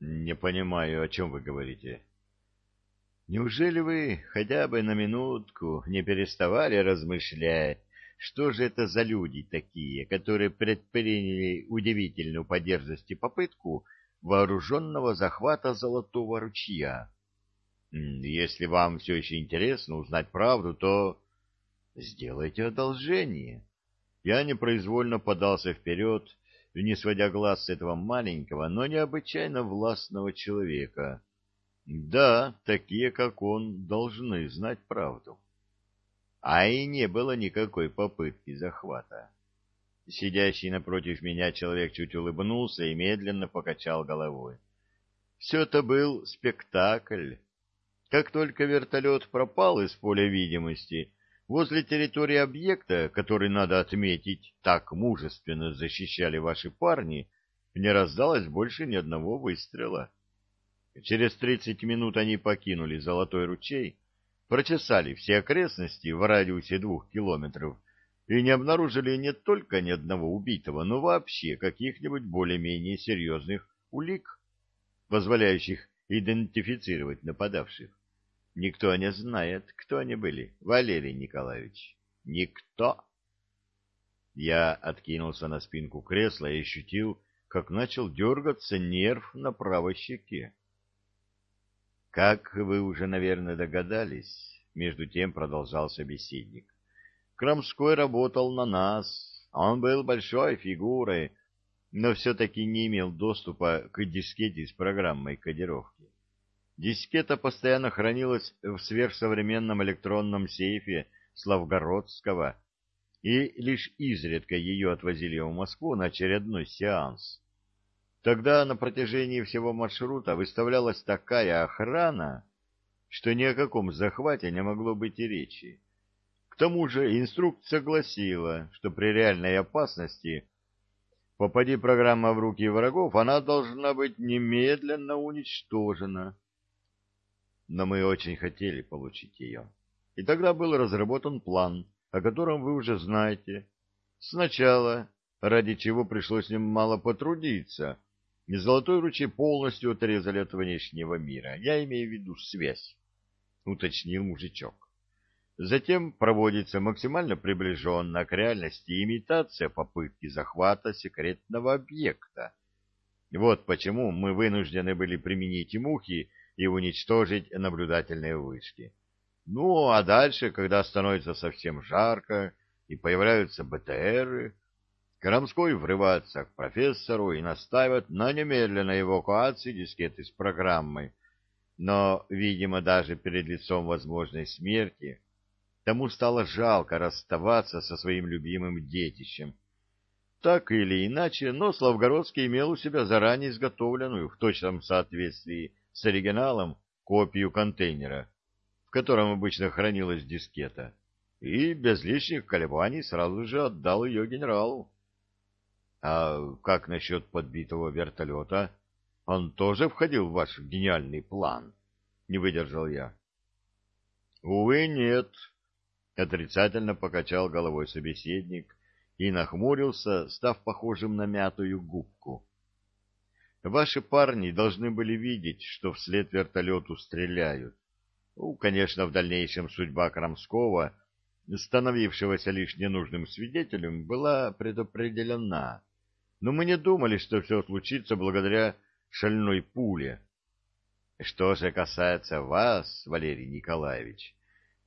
Не понимаю, о чем вы говорите. Неужели вы хотя бы на минутку не переставали размышлять, что же это за люди такие, которые предприняли удивительную по дерзости попытку вооруженного захвата Золотого ручья? Если вам все еще интересно узнать правду, то сделайте одолжение. Я непроизвольно подался вперед, не сводя глаз с этого маленького, но необычайно властного человека. Да, такие, как он, должны знать правду. А и не было никакой попытки захвата. Сидящий напротив меня человек чуть улыбнулся и медленно покачал головой. Все это был спектакль. Как только вертолет пропал из поля видимости, возле территории объекта, который, надо отметить, так мужественно защищали ваши парни, не раздалось больше ни одного выстрела. Через тридцать минут они покинули Золотой ручей, прочесали все окрестности в радиусе двух километров и не обнаружили не только ни одного убитого, но вообще каких-нибудь более-менее серьезных улик, позволяющих идентифицировать нападавших. Никто не знает, кто они были, Валерий Николаевич. Никто. Я откинулся на спинку кресла и ощутил, как начал дергаться нерв на правой щеке. Как вы уже, наверное, догадались, между тем продолжал собеседник. Крамской работал на нас. Он был большой фигурой, но все-таки не имел доступа к дискете с программой кодировки. Дискета постоянно хранилась в сверхсовременном электронном сейфе Славгородского, и лишь изредка ее отвозили в Москву на очередной сеанс. Тогда на протяжении всего маршрута выставлялась такая охрана, что ни о каком захвате не могло быть и речи. К тому же инструкция гласила, что при реальной опасности, попади программа в руки врагов, она должна быть немедленно уничтожена. Но мы очень хотели получить ее. И тогда был разработан план, о котором вы уже знаете. Сначала, ради чего пришлось немало потрудиться — и Золотой ручей полностью отрезали от внешнего мира. Я имею в виду связь, — уточнил мужичок. Затем проводится максимально приближенная к реальности имитация попытки захвата секретного объекта. Вот почему мы вынуждены были применить мухи и уничтожить наблюдательные вышки. Ну, а дальше, когда становится совсем жарко и появляются БТРы, Крамской врывается к профессору и настаивает на немедленной эвакуации дискеты с программой. Но, видимо, даже перед лицом возможной смерти, тому стало жалко расставаться со своим любимым детищем. Так или иначе, но Славгородский имел у себя заранее изготовленную, в точном соответствии с оригиналом, копию контейнера, в котором обычно хранилась дискета, и без лишних колебаний сразу же отдал ее генералу. А как насчет подбитого вертолета? Он тоже входил в ваш гениальный план? Не выдержал я. Увы, нет. Отрицательно покачал головой собеседник и нахмурился, став похожим на мятую губку. Ваши парни должны были видеть, что вслед вертолету стреляют. Ну, конечно, в дальнейшем судьба Крамского, становившегося лишь ненужным свидетелем, была предопределена но мы не думали, что все случится благодаря шальной пуле. Что же касается вас, Валерий Николаевич,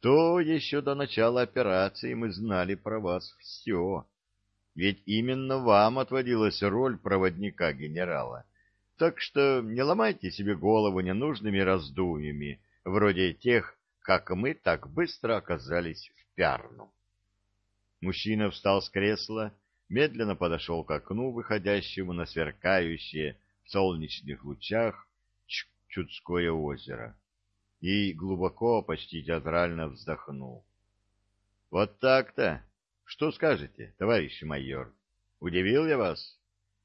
то еще до начала операции мы знали про вас все. Ведь именно вам отводилась роль проводника генерала. Так что не ломайте себе голову ненужными раздумьями, вроде тех, как мы так быстро оказались в Пярну. Мужчина встал с кресла медленно подошел к окну, выходящему на сверкающее в солнечных лучах Чудское озеро, и глубоко, почти театрально вздохнул. — Вот так-то. Что скажете, товарищ майор? Удивил я вас?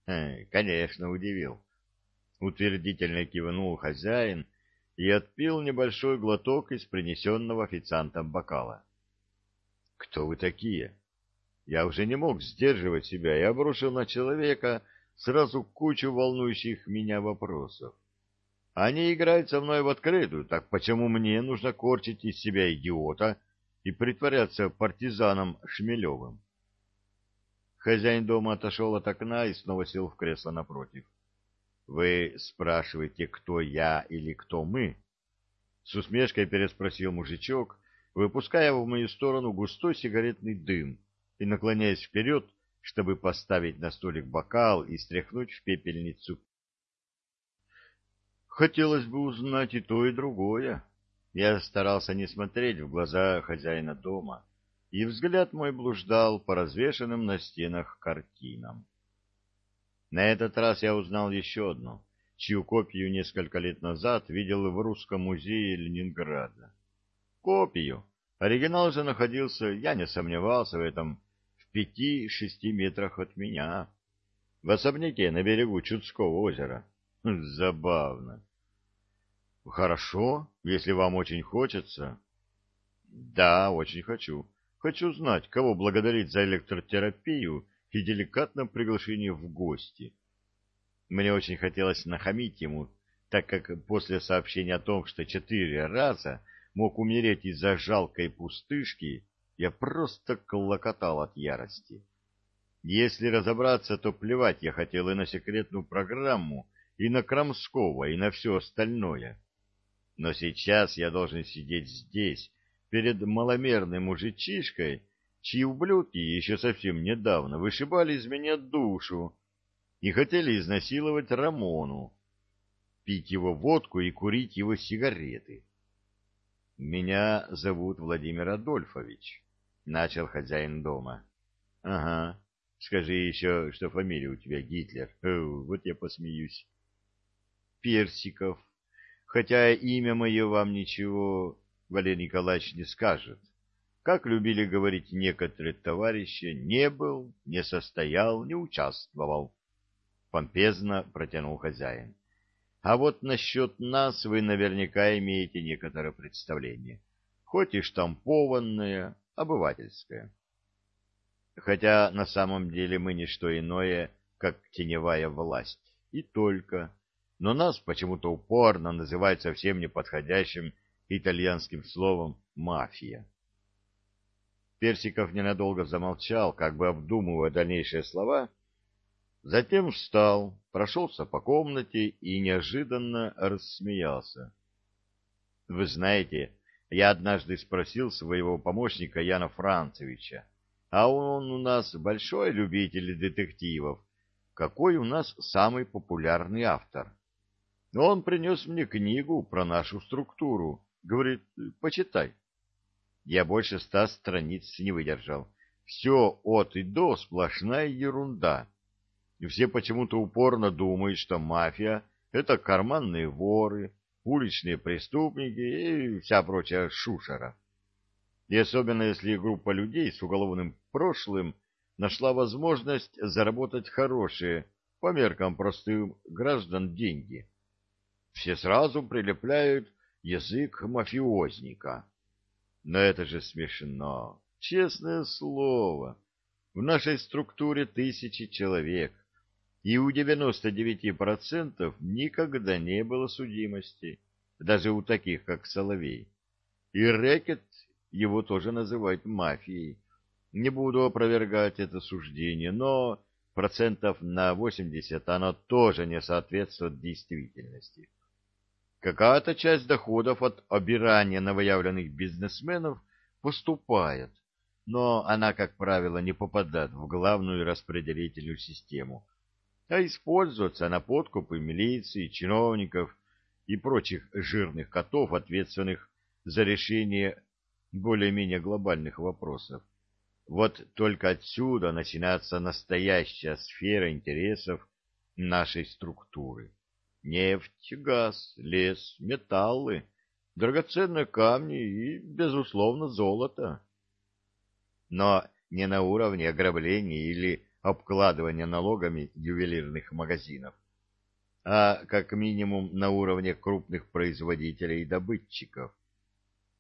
Э, — Конечно, удивил. Утвердительно кивнул хозяин и отпил небольшой глоток из принесенного официантом бокала. — Кто вы такие? — я уже не мог сдерживать себя и обрушил на человека сразу кучу волнующих меня вопросов. Они играют со мной в открытую, так почему мне нужно корчить из себя идиота и притворяться партизаном Шмелевым? Хозяин дома отошел от окна и снова сел в кресло напротив. — Вы спрашиваете, кто я или кто мы? С усмешкой переспросил мужичок, выпуская в мою сторону густой сигаретный дым и наклоняясь вперед, чтобы поставить на столик бокал и стряхнуть в пепельницу. Хотелось бы узнать и то, и другое. Я старался не смотреть в глаза хозяина дома, и взгляд мой блуждал по развешанным на стенах картинам. На этот раз я узнал еще одну, чью копию несколько лет назад видел в Русском музее Ленинграда. Копию. Оригинал же находился, я не сомневался в этом, в пяти-шести метрах от меня, в особняке на берегу Чудского озера. Забавно. Хорошо, если вам очень хочется. Да, очень хочу. Хочу знать, кого благодарить за электротерапию и деликатное приглашение в гости. Мне очень хотелось нахамить ему, так как после сообщения о том, что четыре раза мог умереть из-за жалкой пустышки, я просто клокотал от ярости. Если разобраться, то плевать я хотел и на секретную программу, и на Крамского, и на все остальное. Но сейчас я должен сидеть здесь, перед маломерным мужичишкой, чьи ублюдки еще совсем недавно вышибали из меня душу и хотели изнасиловать Рамону, пить его водку и курить его сигареты. «Меня зовут Владимир Адольфович», — начал хозяин дома. «Ага, скажи еще, что фамилия у тебя Гитлер. О, вот я посмеюсь». «Персиков. Хотя имя мое вам ничего, Валерий Николаевич, не скажет. Как любили говорить некоторые товарищи, не был, не состоял, не участвовал. Помпезно протянул хозяин. А вот насчет нас вы наверняка имеете некоторое представление, хоть и штампованное, обывательское. Хотя на самом деле мы не что иное, как теневая власть, и только. Но нас почему-то упорно называют совсем неподходящим итальянским словом «мафия». Персиков ненадолго замолчал, как бы обдумывая дальнейшие слова, затем встал, прошелся по комнате и неожиданно рассмеялся. «Вы знаете, я однажды спросил своего помощника Яна Францевича, а он у нас большой любитель детективов, какой у нас самый популярный автор. Он принес мне книгу про нашу структуру, говорит, почитай. Я больше ста страниц не выдержал. Все от и до сплошная ерунда. И все почему-то упорно думают, что мафия — это карманные воры, уличные преступники и вся прочая шушера. И особенно если группа людей с уголовным прошлым нашла возможность заработать хорошие, по меркам простых граждан, деньги. Все сразу прилепляют язык мафиозника. Но это же смешно. Честное слово. В нашей структуре тысячи человек, и у 99% никогда не было судимости, даже у таких, как Соловей. И рэкет его тоже называют мафией. Не буду опровергать это суждение, но процентов на 80 оно тоже не соответствует действительности. Какая-то часть доходов от обирания новоявленных бизнесменов поступает, но она, как правило, не попадает в главную распределительную систему, а используется на подкупы милиции, чиновников и прочих жирных котов, ответственных за решение более-менее глобальных вопросов. Вот только отсюда начинается настоящая сфера интересов нашей структуры. Нефть, газ, лес, металлы, драгоценные камни и, безусловно, золото. Но не на уровне ограбления или обкладывания налогами ювелирных магазинов, а как минимум на уровне крупных производителей и добытчиков.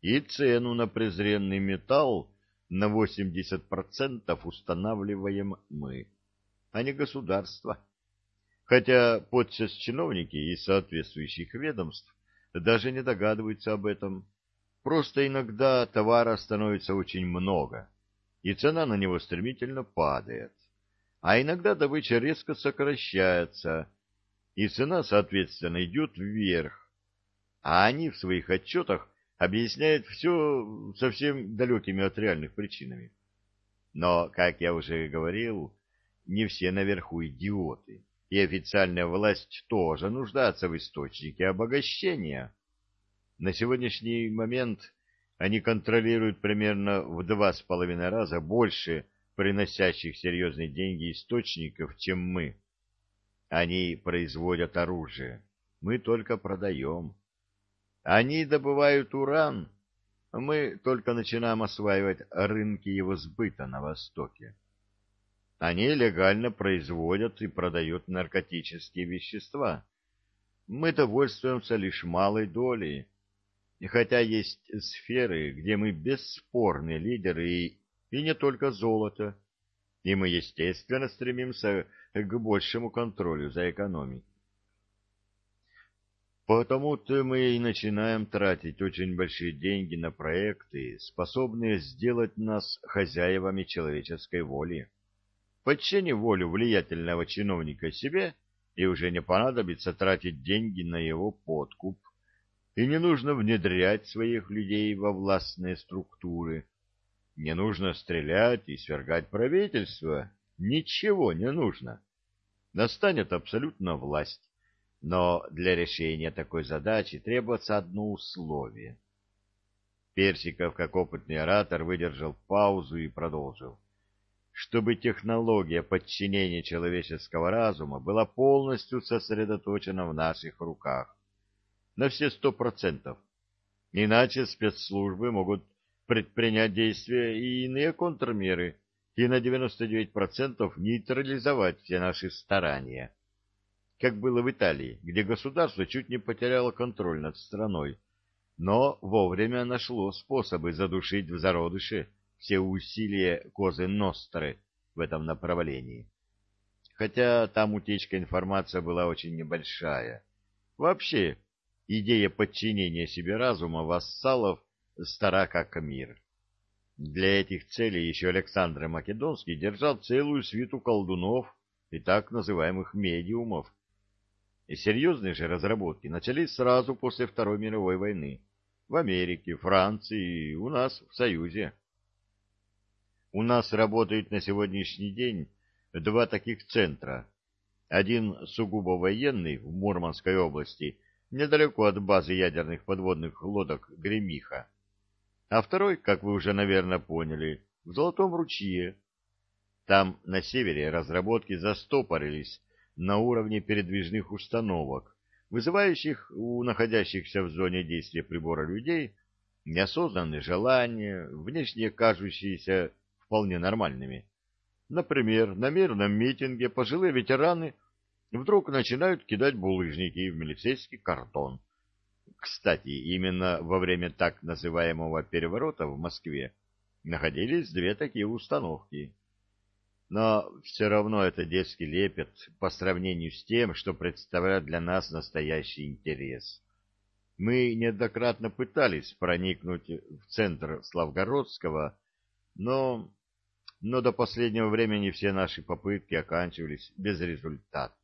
И цену на презренный металл на 80% устанавливаем мы, а не государство. Хотя подчас чиновники из соответствующих ведомств даже не догадываются об этом. Просто иногда товара становится очень много, и цена на него стремительно падает. А иногда добыча резко сокращается, и цена, соответственно, идет вверх. А они в своих отчетах объясняют все совсем далекими от реальных причинами. Но, как я уже говорил, не все наверху идиоты, и официальная власть тоже нуждается в источнике обогащения. На сегодняшний момент они контролируют примерно в два с половиной раза больше приносящих серьезные деньги источников, чем мы. Они производят оружие, мы только продаем. Они добывают уран, мы только начинаем осваивать рынки его сбыта на Востоке. Они легально производят и продают наркотические вещества. Мы довольствуемся лишь малой долей, и хотя есть сферы, где мы бесспорные лидеры и, и не только золото, и мы, естественно, стремимся к большему контролю за экономикой. Потому-то мы и начинаем тратить очень большие деньги на проекты, способные сделать нас хозяевами человеческой воли. Подчини волю влиятельного чиновника себе, и уже не понадобится тратить деньги на его подкуп и не нужно внедрять своих людей во властные структуры. Не нужно стрелять и свергать правительство. Ничего не нужно. Настанет абсолютно власть. Но для решения такой задачи требуется одно условие. Персиков, как опытный оратор, выдержал паузу и продолжил. Чтобы технология подчинения человеческого разума была полностью сосредоточена в наших руках на все сто процентов. Иначе спецслужбы могут предпринять действия и иные контрмеры, и на 99% нейтрализовать все наши старания. Как было в Италии, где государство чуть не потеряло контроль над страной, но вовремя нашло способы задушить в зародыше все усилия Козы Ностры в этом направлении. Хотя там утечка информации была очень небольшая. Вообще, идея подчинения себе разума вассалов стара как мир. Для этих целей еще Александр Македонский держал целую свиту колдунов и так называемых медиумов. И серьезные же разработки начались сразу после Второй мировой войны в Америке, Франции и у нас в Союзе. У нас работают на сегодняшний день два таких центра. Один сугубо военный в Мурманской области – недалеко от базы ядерных подводных лодок Гремиха, а второй, как вы уже, наверное, поняли, в Золотом ручье. Там, на севере, разработки застопорились на уровне передвижных установок, вызывающих у находящихся в зоне действия прибора людей неосознанные желания, внешне кажущиеся вполне нормальными. Например, на мирном митинге пожилые ветераны – вдруг начинают кидать булыжники в милицейский картон. Кстати, именно во время так называемого переворота в Москве находились две такие установки. Но все равно это детский лепет по сравнению с тем, что представляет для нас настоящий интерес. Мы неоднократно пытались проникнуть в центр Славгородского, но, но до последнего времени все наши попытки оканчивались безрезультатно.